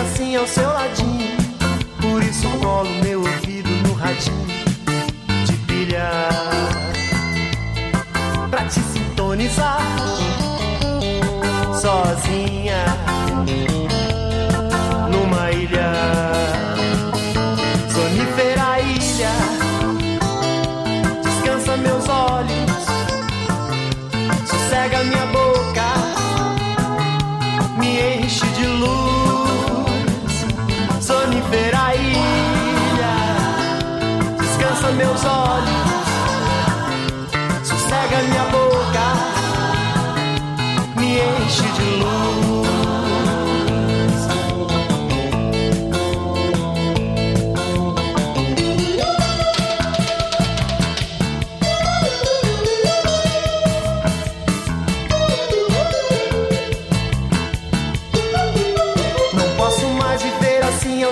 assim ao seu ladinho. Por isso colo meu ouvido no radinho de pilha pra te sintonizar sozinha sonífera ilha. Descansa meus olhos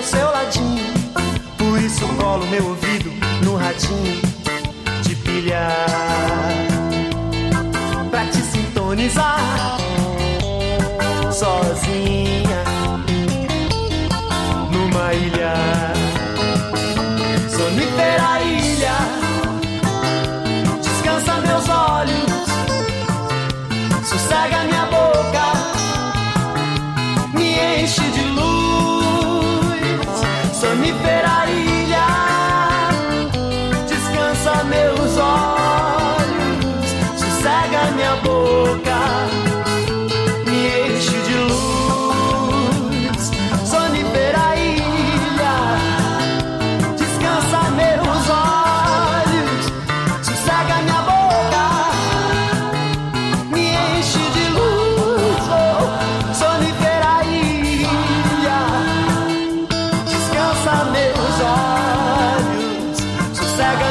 ao seu ladinho. Por isso colo meu ouvido no radinho de pilha pra te sintonizar sozinha numa ilha sonífera ilha. Descansa meus olhos, sossega minha mi fe.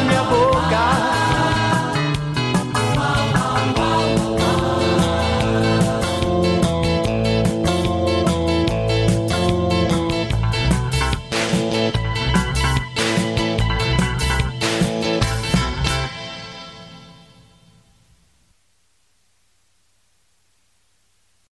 minha boca.